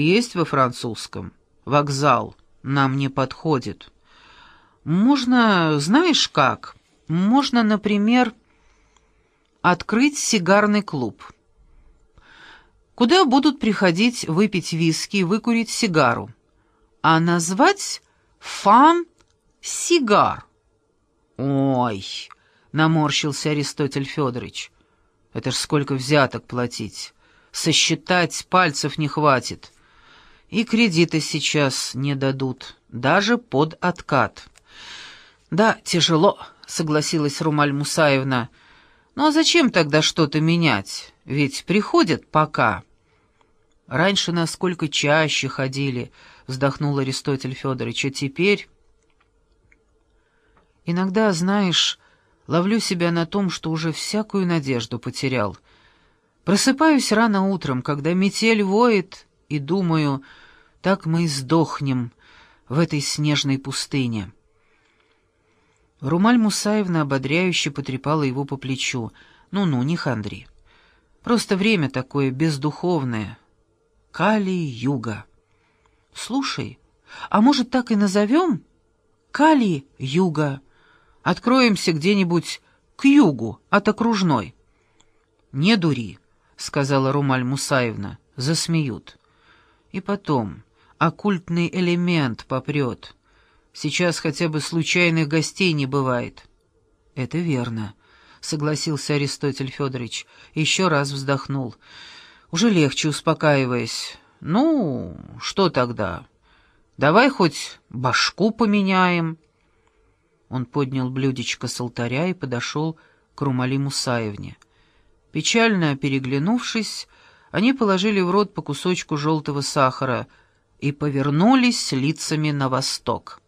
Есть во французском. Вокзал. Нам не подходит. Можно, знаешь как? Можно, например, открыть сигарный клуб. Куда будут приходить выпить виски и выкурить сигару. А назвать «фан сигар». «Ой!» — наморщился Аристотель Федорович. «Это ж сколько взяток платить! Сосчитать пальцев не хватит. И кредиты сейчас не дадут, даже под откат». «Да, тяжело», — согласилась Румаль Мусаевна. «Ну а зачем тогда что-то менять? Ведь приходят пока». «Раньше насколько чаще ходили», — вздохнул Аристотель Федорович, «а теперь...» «Иногда, знаешь, ловлю себя на том, что уже всякую надежду потерял. Просыпаюсь рано утром, когда метель воет, и думаю, так мы и сдохнем в этой снежной пустыне». Румаль Мусаевна ободряюще потрепала его по плечу. «Ну-ну, не хандри. Просто время такое бездуховное. Кали-юга. Слушай, а может, так и назовем? Кали-юга. Откроемся где-нибудь к югу от окружной». «Не дури», — сказала Румаль Мусаевна. «Засмеют. И потом, оккультный элемент попрет». Сейчас хотя бы случайных гостей не бывает». «Это верно», — согласился Аристотель Федорович. Еще раз вздохнул. Уже легче успокаиваясь. «Ну, что тогда? Давай хоть башку поменяем». Он поднял блюдечко с алтаря и подошел к Румали Мусаевне. Печально переглянувшись, они положили в рот по кусочку желтого сахара и повернулись лицами на восток.